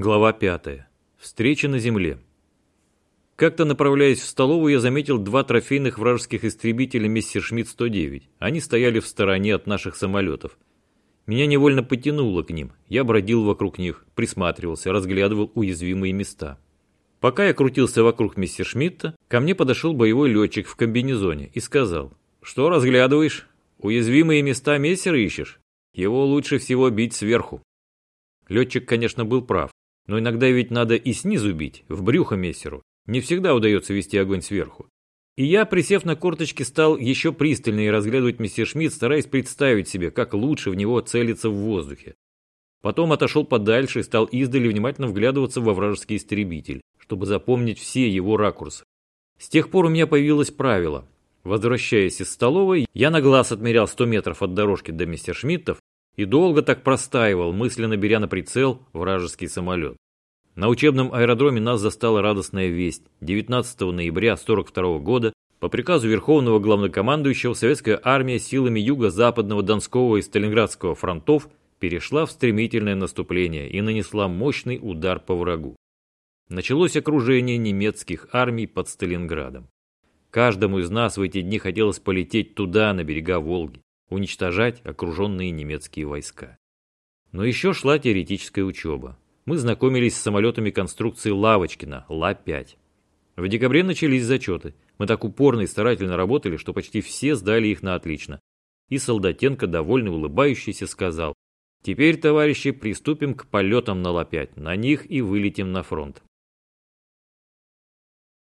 Глава 5. Встреча на земле. Как-то направляясь в столовую, я заметил два трофейных вражеских истребителя Мессершмитт-109. Они стояли в стороне от наших самолетов. Меня невольно потянуло к ним. Я бродил вокруг них, присматривался, разглядывал уязвимые места. Пока я крутился вокруг Мессершмитта, ко мне подошел боевой летчик в комбинезоне и сказал, «Что разглядываешь? Уязвимые места Мессера ищешь? Его лучше всего бить сверху». Летчик, конечно, был прав. Но иногда ведь надо и снизу бить, в брюхо мессеру. Не всегда удается вести огонь сверху. И я, присев на корточки, стал еще пристальнее разглядывать мессер Шмидт, стараясь представить себе, как лучше в него целиться в воздухе. Потом отошел подальше и стал издали внимательно вглядываться во вражеский истребитель, чтобы запомнить все его ракурсы. С тех пор у меня появилось правило. Возвращаясь из столовой, я на глаз отмерял 100 метров от дорожки до мистер Шмидтов и долго так простаивал, мысленно беря на прицел вражеский самолет. На учебном аэродроме нас застала радостная весть. 19 ноября 1942 года по приказу Верховного Главнокомандующего Советская армия силами Юго-Западного Донского и Сталинградского фронтов перешла в стремительное наступление и нанесла мощный удар по врагу. Началось окружение немецких армий под Сталинградом. Каждому из нас в эти дни хотелось полететь туда, на берега Волги уничтожать окруженные немецкие войска. Но еще шла теоретическая учеба. Мы знакомились с самолетами конструкции Лавочкина, Ла-5. В декабре начались зачеты. Мы так упорно и старательно работали, что почти все сдали их на отлично. И Солдатенко, довольно улыбающийся, сказал, «Теперь, товарищи, приступим к полетам на Ла-5. На них и вылетим на фронт».